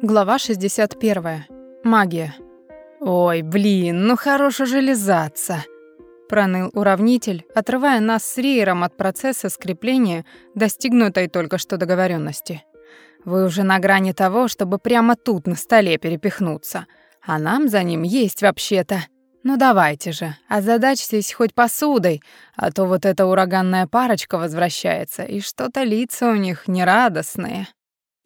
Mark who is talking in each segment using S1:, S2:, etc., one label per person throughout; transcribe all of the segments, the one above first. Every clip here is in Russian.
S1: Глава 61. Магия. «Ой, блин, ну хорош уже лизаться!» Проныл уравнитель, отрывая нас с Риером от процесса скрепления, достигнутой только что договоренности. «Вы уже на грани того, чтобы прямо тут на столе перепихнуться, а нам за ним есть вообще-то. Ну давайте же, озадачьтесь хоть посудой, а то вот эта ураганная парочка возвращается, и что-то лица у них нерадостные».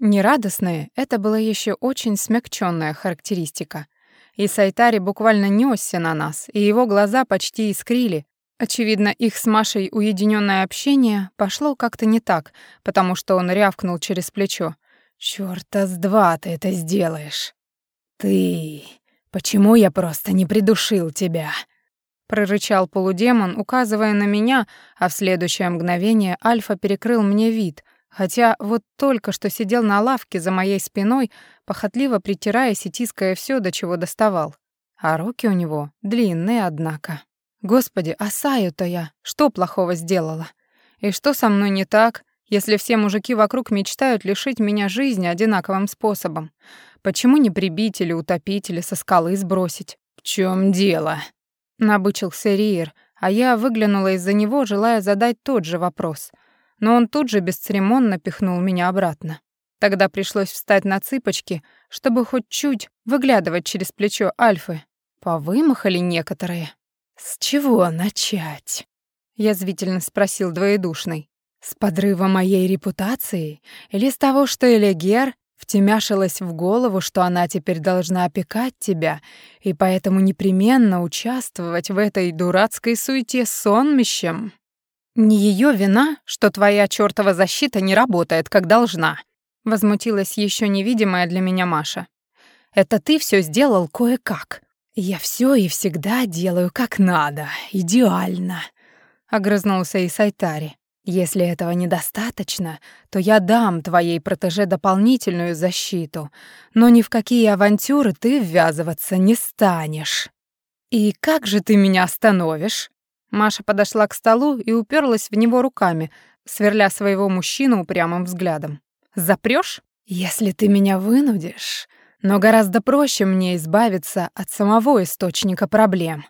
S1: Нерадостные — это была еще очень смягченная характеристика. И Сайтари буквально несся на нас, и его глаза почти искрили. Очевидно, их с Машей уединенное общение пошло как-то не так, потому что он рявкнул через плечо. «Чёрта с два ты это сделаешь!» «Ты... Почему я просто не придушил тебя?» прорычал полудемон, указывая на меня, а в следующее мгновение Альфа перекрыл мне вид, Хотя вот только что сидел на лавке за моей спиной, похотливо притираясь и тиская все, до чего доставал. А руки у него длинные, однако. Господи, а Саю-то я что плохого сделала? И что со мной не так, если все мужики вокруг мечтают лишить меня жизни одинаковым способом? Почему не прибить или утопить, или со скалы сбросить? В чем дело? Набычился Риер, а я выглянула из-за него, желая задать тот же вопрос — но он тут же бесцеремонно пихнул меня обратно. Тогда пришлось встать на цыпочки, чтобы хоть чуть выглядывать через плечо Альфы. Повымахали некоторые. «С чего начать?» — язвительно спросил двоедушный. «С подрыва моей репутации? Или с того, что Элегер втемяшилась в голову, что она теперь должна опекать тебя и поэтому непременно участвовать в этой дурацкой суете сонмищем?» «Не ее вина, что твоя чёртова защита не работает, как должна», — возмутилась еще невидимая для меня Маша. «Это ты все сделал кое-как. Я все и всегда делаю как надо, идеально», — огрызнулся Исайтари. «Если этого недостаточно, то я дам твоей протеже дополнительную защиту, но ни в какие авантюры ты ввязываться не станешь». «И как же ты меня остановишь?» Маша подошла к столу и уперлась в него руками, сверля своего мужчину упрямым взглядом. «Запрёшь? Если ты меня вынудишь. Но гораздо проще мне избавиться от самого источника проблем.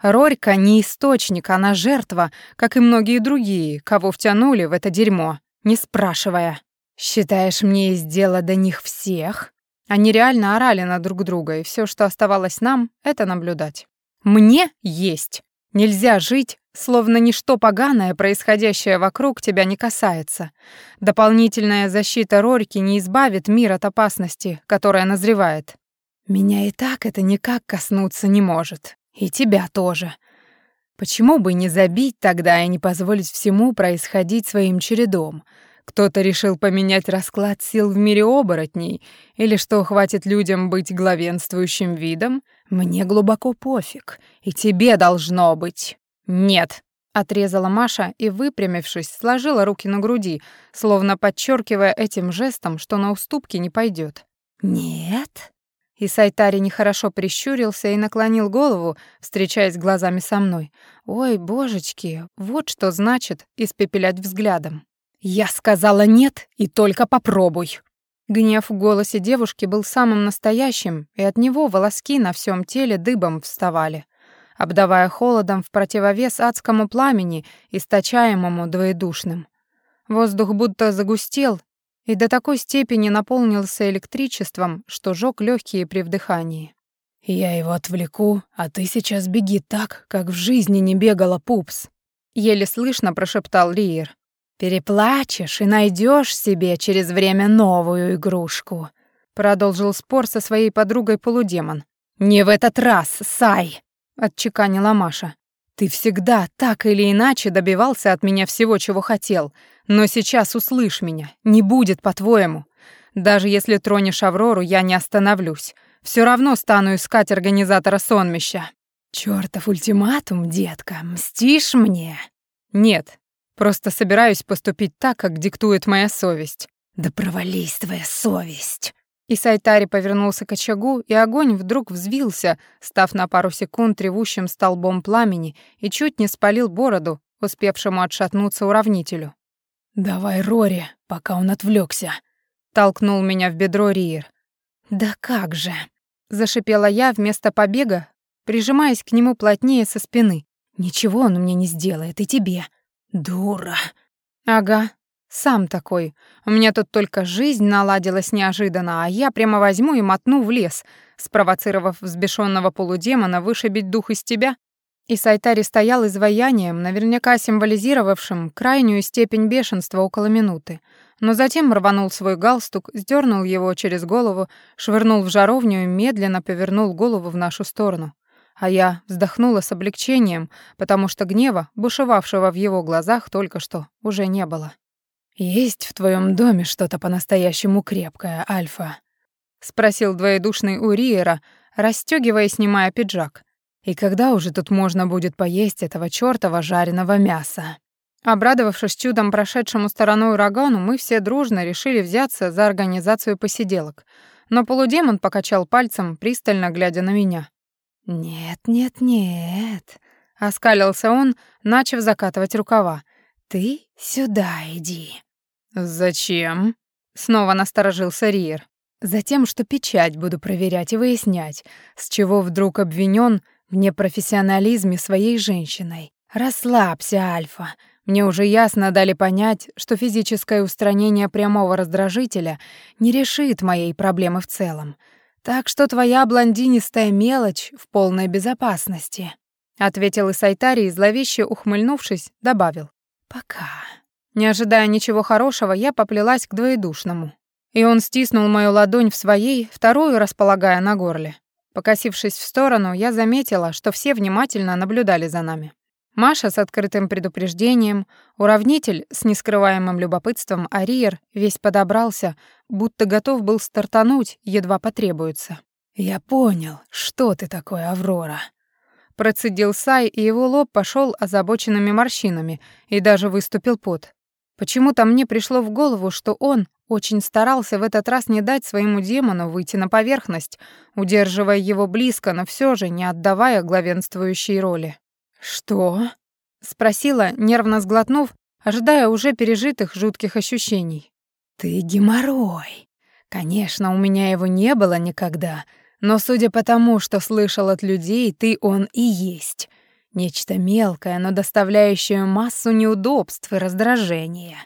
S1: Рорька не источник, она жертва, как и многие другие, кого втянули в это дерьмо, не спрашивая. Считаешь, мне есть дело до них всех?» Они реально орали на друг друга, и все, что оставалось нам, это наблюдать. «Мне есть!» Нельзя жить, словно ничто поганое, происходящее вокруг, тебя не касается. Дополнительная защита Рорики не избавит мир от опасности, которая назревает. Меня и так это никак коснуться не может. И тебя тоже. Почему бы не забить тогда и не позволить всему происходить своим чередом? Кто-то решил поменять расклад сил в мире оборотней, или что хватит людям быть главенствующим видом — мне глубоко пофиг, и тебе должно быть. Нет, отрезала Маша и, выпрямившись, сложила руки на груди, словно подчеркивая этим жестом, что на уступки не пойдет. Нет. И Сайтари нехорошо прищурился и наклонил голову, встречаясь глазами со мной. Ой, божечки, вот что значит испепелять взглядом. Я сказала нет и только попробуй. Гнев в голосе девушки был самым настоящим, и от него волоски на всем теле дыбом вставали, обдавая холодом в противовес адскому пламени, источаемому двоедушным. Воздух будто загустел и до такой степени наполнился электричеством, что жёг легкие при вдыхании. «Я его отвлеку, а ты сейчас беги так, как в жизни не бегала пупс», — еле слышно прошептал Риер. Переплачешь и найдешь себе через время новую игрушку», — продолжил спор со своей подругой полудемон. «Не в этот раз, Сай!» — отчеканила Маша. «Ты всегда так или иначе добивался от меня всего, чего хотел, но сейчас услышь меня, не будет по-твоему. Даже если тронешь Аврору, я не остановлюсь. Все равно стану искать организатора сонмища». «Чёртов ультиматум, детка, мстишь мне?» «Нет, Просто собираюсь поступить так, как диктует моя совесть. Да провались твоя совесть. И Сайтари повернулся к очагу, и огонь вдруг взвился, став на пару секунд тревущим столбом пламени и чуть не спалил бороду, успевшему отшатнуться уравнителю. «Давай, Рори, пока он отвлекся, толкнул меня в бедро Риер. «Да как же!» — зашипела я вместо побега, прижимаясь к нему плотнее со спины. «Ничего он мне не сделает, и тебе. Дура!» «Ага, сам такой. У меня тут только жизнь наладилась неожиданно, а я прямо возьму и мотну в лес, спровоцировав взбешенного полудемона вышибить дух из тебя. И Сайтари стоял изваянием, наверняка символизировавшим крайнюю степень бешенства около минуты. Но затем рванул свой галстук, сдернул его через голову, швырнул в жаровню и медленно повернул голову в нашу сторону. А я вздохнула с облегчением, потому что гнева, бушевавшего в его глазах только что, уже не было. «Есть в твоем доме что-то по-настоящему крепкое, Альфа?» — спросил двоедушный Уриера, расстёгивая и снимая пиджак. «И когда уже тут можно будет поесть этого чёртова жареного мяса?» Обрадовавшись чудом прошедшему стороной урагану, мы все дружно решили взяться за организацию посиделок. Но полудемон покачал пальцем, пристально глядя на меня. «Нет, нет, нет», — оскалился он, начав закатывать рукава. «Ты сюда иди». «Зачем?» — снова насторожился Риер. «Затем, что печать буду проверять и выяснять, с чего вдруг обвинен в непрофессионализме своей женщиной. Расслабься, Альфа. Мне уже ясно дали понять, что физическое устранение прямого раздражителя не решит моей проблемы в целом. Так что твоя блондинистая мелочь в полной безопасности», — ответил Исайтари и, зловеще ухмыльнувшись, добавил. «Пока». Не ожидая ничего хорошего, я поплелась к двоедушному. И он стиснул мою ладонь в своей, вторую располагая на горле. Покосившись в сторону, я заметила, что все внимательно наблюдали за нами. Маша с открытым предупреждением, уравнитель с нескрываемым любопытством, а Риер весь подобрался, будто готов был стартануть, едва потребуется. «Я понял, что ты такое, Аврора», Процедил Сай, и его лоб пошел озабоченными морщинами, и даже выступил пот. Почему-то мне пришло в голову, что он очень старался в этот раз не дать своему демону выйти на поверхность, удерживая его близко, но все же не отдавая главенствующей роли. «Что?» — спросила, нервно сглотнув, ожидая уже пережитых жутких ощущений. «Ты геморрой. Конечно, у меня его не было никогда, но судя по тому, что слышал от людей, ты он и есть. Нечто мелкое, но доставляющее массу неудобств и раздражения.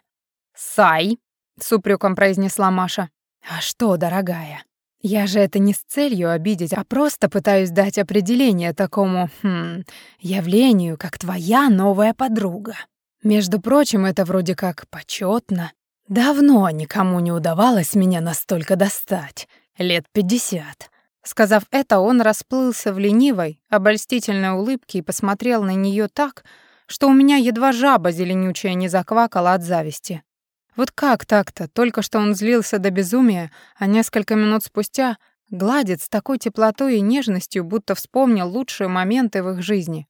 S1: «Сай!» — с упреком произнесла Маша. «А что, дорогая? Я же это не с целью обидеть, а просто пытаюсь дать определение такому, хм, явлению, как твоя новая подруга. Между прочим, это вроде как почетно. Давно никому не удавалось меня настолько достать. Лет пятьдесят. Сказав это, он расплылся в ленивой, обольстительной улыбке и посмотрел на нее так, что у меня едва жаба зеленючая не заквакала от зависти. Вот как так-то? Только что он злился до безумия, а несколько минут спустя гладит с такой теплотой и нежностью, будто вспомнил лучшие моменты в их жизни,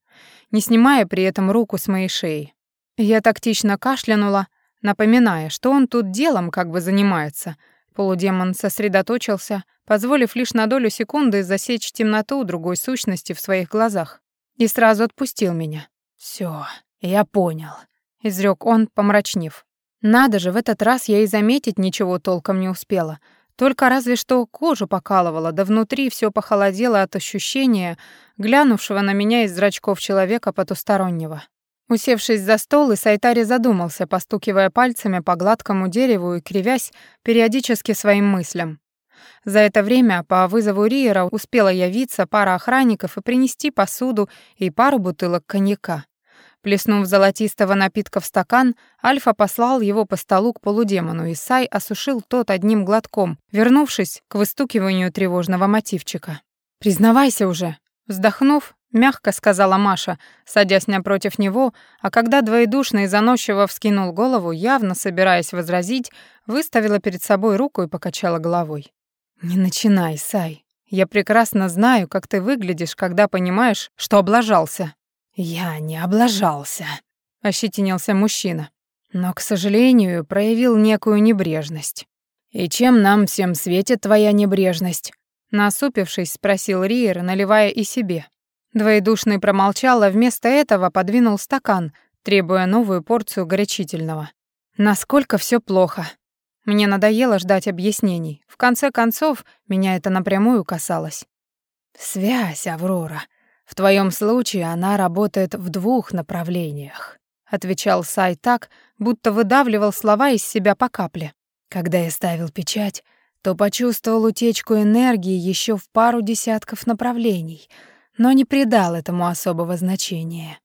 S1: не снимая при этом руку с моей шеи. Я тактично кашлянула, напоминая, что он тут делом как бы занимается — Полудемон сосредоточился, позволив лишь на долю секунды засечь темноту другой сущности в своих глазах, и сразу отпустил меня. «Всё, я понял», — изрёк он, помрачнев. «Надо же, в этот раз я и заметить ничего толком не успела, только разве что кожу покалывала, да внутри всё похолодело от ощущения, глянувшего на меня из зрачков человека потустороннего. Усевшись за стол, Исайтари задумался, постукивая пальцами по гладкому дереву и кривясь периодически своим мыслям. За это время по вызову Риера успела явиться пара охранников и принести посуду и пару бутылок коньяка. Плеснув золотистого напитка в стакан, Альфа послал его по столу к полудемону, и Сай осушил тот одним глотком, вернувшись к выстукиванию тревожного мотивчика. «Признавайся уже!» Вздохнув, мягко сказала Маша, садясь напротив него, а когда двоедушный заносчиво вскинул голову, явно собираясь возразить, выставила перед собой руку и покачала головой. «Не начинай, Сай. Я прекрасно знаю, как ты выглядишь, когда понимаешь, что облажался». «Я не облажался», — ощетинился мужчина, но, к сожалению, проявил некую небрежность. «И чем нам всем светит твоя небрежность?» Насупившись, спросил Риер, наливая и себе. Двоедушный промолчал, а вместо этого подвинул стакан, требуя новую порцию горячительного. Насколько все плохо. Мне надоело ждать объяснений. В конце концов, меня это напрямую касалось. «Связь, Аврора. В твоем случае она работает в двух направлениях», — отвечал Сай так, будто выдавливал слова из себя по капле. «Когда я ставил печать, то почувствовал утечку энергии еще в пару десятков направлений, но не придал этому особого значения.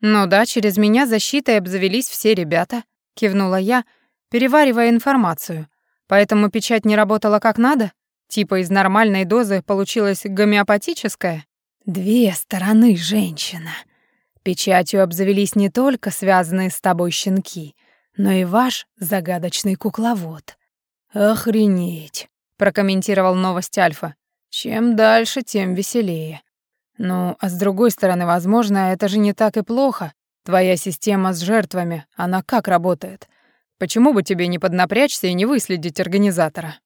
S1: «Ну да, через меня защитой обзавелись все ребята», — кивнула я, переваривая информацию. «Поэтому печать не работала как надо? Типа из нормальной дозы получилась гомеопатическая?» «Две стороны, женщина. Печатью обзавелись не только связанные с тобой щенки, но и ваш загадочный кукловод. «Охренеть», — прокомментировал новость Альфа. «Чем дальше, тем веселее. Ну, а с другой стороны, возможно, это же не так и плохо. Твоя система с жертвами, она как работает? Почему бы тебе не поднапрячься и не выследить организатора?»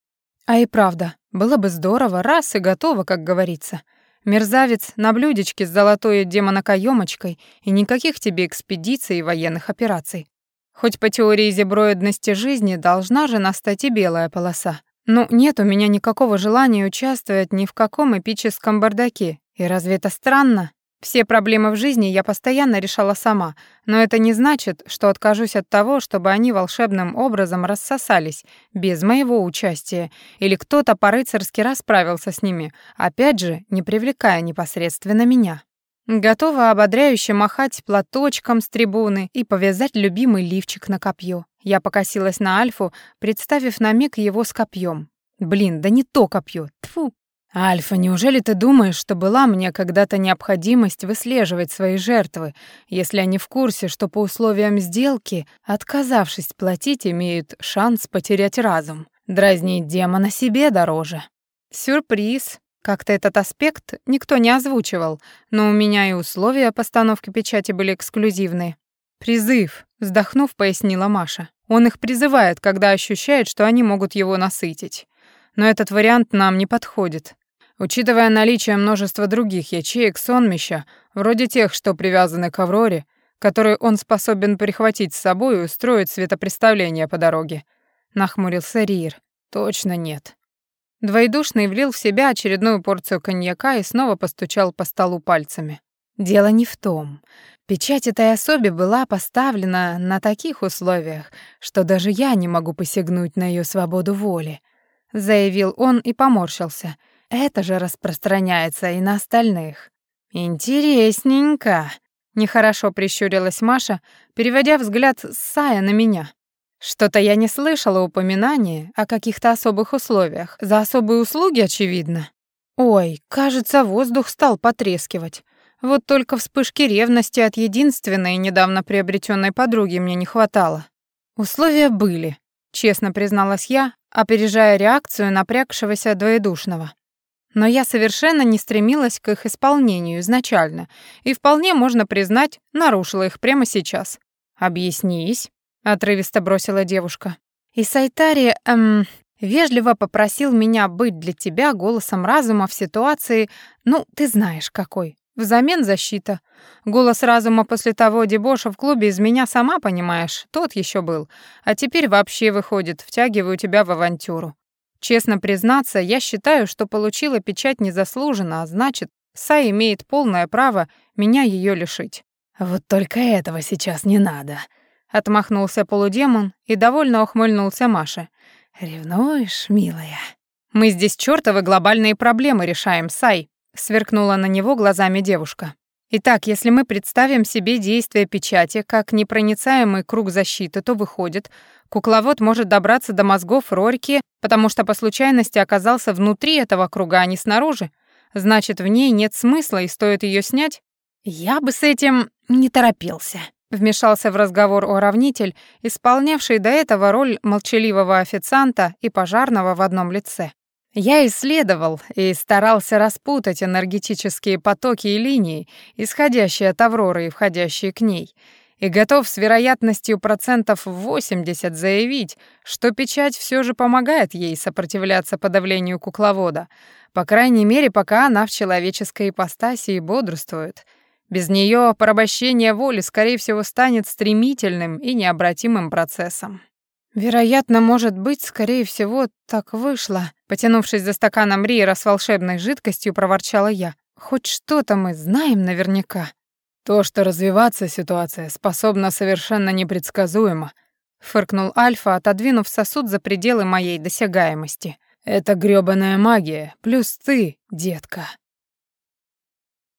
S1: А и правда, было бы здорово, раз и готово, как говорится. Мерзавец на блюдечке с золотой демонокоёмочкой и никаких тебе экспедиций и военных операций. Хоть по теории зеброидности жизни должна же настать и белая полоса. Но нет у меня никакого желания участвовать ни в каком эпическом бардаке. И разве это странно? Все проблемы в жизни я постоянно решала сама, но это не значит, что откажусь от того, чтобы они волшебным образом рассосались без моего участия, или кто-то по-рыцарски расправился с ними, опять же, не привлекая непосредственно меня. Готова ободряюще махать платочком с трибуны и повязать любимый лифчик на копье. Я покосилась на Альфу, представив на миг его с копьем. Блин, да не то копье. Тфу. Альфа, неужели ты думаешь, что была мне когда-то необходимость выслеживать свои жертвы, если они в курсе, что по условиям сделки, отказавшись платить, имеют шанс потерять разум? Дразнить демона себе дороже. Сюрприз. Как-то этот аспект никто не озвучивал, но у меня и условия постановки печати были эксклюзивные. «Призыв», — вздохнув, пояснила Маша. «Он их призывает, когда ощущает, что они могут его насытить. Но этот вариант нам не подходит. Учитывая наличие множества других ячеек сонмища, вроде тех, что привязаны к Авроре, которые он способен прихватить с собой и устроить светопреставление по дороге», — нахмурился Рир. «Точно нет. Двоедушный влил в себя очередную порцию коньяка и снова постучал по столу пальцами. Дело не в том. Печать этой особи была поставлена на таких условиях, что даже я не могу посягнуть на ее свободу воли, заявил он и поморщился. Это же распространяется и на остальных. Интересненько. Нехорошо прищурилась Маша, переводя взгляд с Сая на меня. Что-то я не слышала упоминания о каких-то особых условиях. За особые услуги, очевидно. Ой, кажется, воздух стал потрескивать. Вот только вспышки ревности от единственной недавно приобретенной подруги мне не хватало. Условия были, честно призналась я, опережая реакцию напрягшегося двоедушного. Но я совершенно не стремилась к их исполнению изначально, и вполне можно признать, нарушила их прямо сейчас. Объяснись отрывисто бросила девушка. И Сайтари, эм, вежливо попросил меня быть для тебя голосом разума в ситуации, ну, ты знаешь какой. Взамен защита. Голос разума после того дебоша в клубе из меня сама понимаешь, тот еще был. А теперь вообще выходит, втягиваю тебя в авантюру. Честно признаться, я считаю, что получила печать незаслуженно, а значит, Сай имеет полное право меня ее лишить. Вот только этого сейчас не надо, Отмахнулся полудемон и довольно ухмыльнулся Маше. «Ревнуешь, милая?» «Мы здесь чёртовы глобальные проблемы решаем, Сай», — сверкнула на него глазами девушка. Итак, если мы представим себе действие печати как непроницаемый круг защиты, то выходит, кукловод может добраться до мозгов Рорики, потому что по случайности оказался внутри этого круга, а не снаружи. Значит, в ней нет смысла и стоит ее снять? Я бы с этим не торопился. Вмешался в разговор уравнитель, исполнявший до этого роль молчаливого официанта и пожарного в одном лице. Я исследовал и старался распутать энергетические потоки и линии, исходящие от Авроры и входящие к ней, и готов с вероятностью процентов 80 заявить, что печать все же помогает ей сопротивляться подавлению кукловода, по крайней мере, пока она в человеческой ипостаси и бодрствует — без нее порабощение воли, скорее всего, станет стремительным и необратимым процессом. Вероятно, может быть, скорее всего, так вышло. Потянувшись за стаканом Риера с волшебной жидкостью, проворчала я. Хоть что-то мы знаем наверняка.
S2: То, что развиваться ситуация способна совершенно непредсказуемо, фыркнул Альфа, отодвинув сосуд за пределы моей досягаемости. Это грёбаная магия, плюс ты, детка.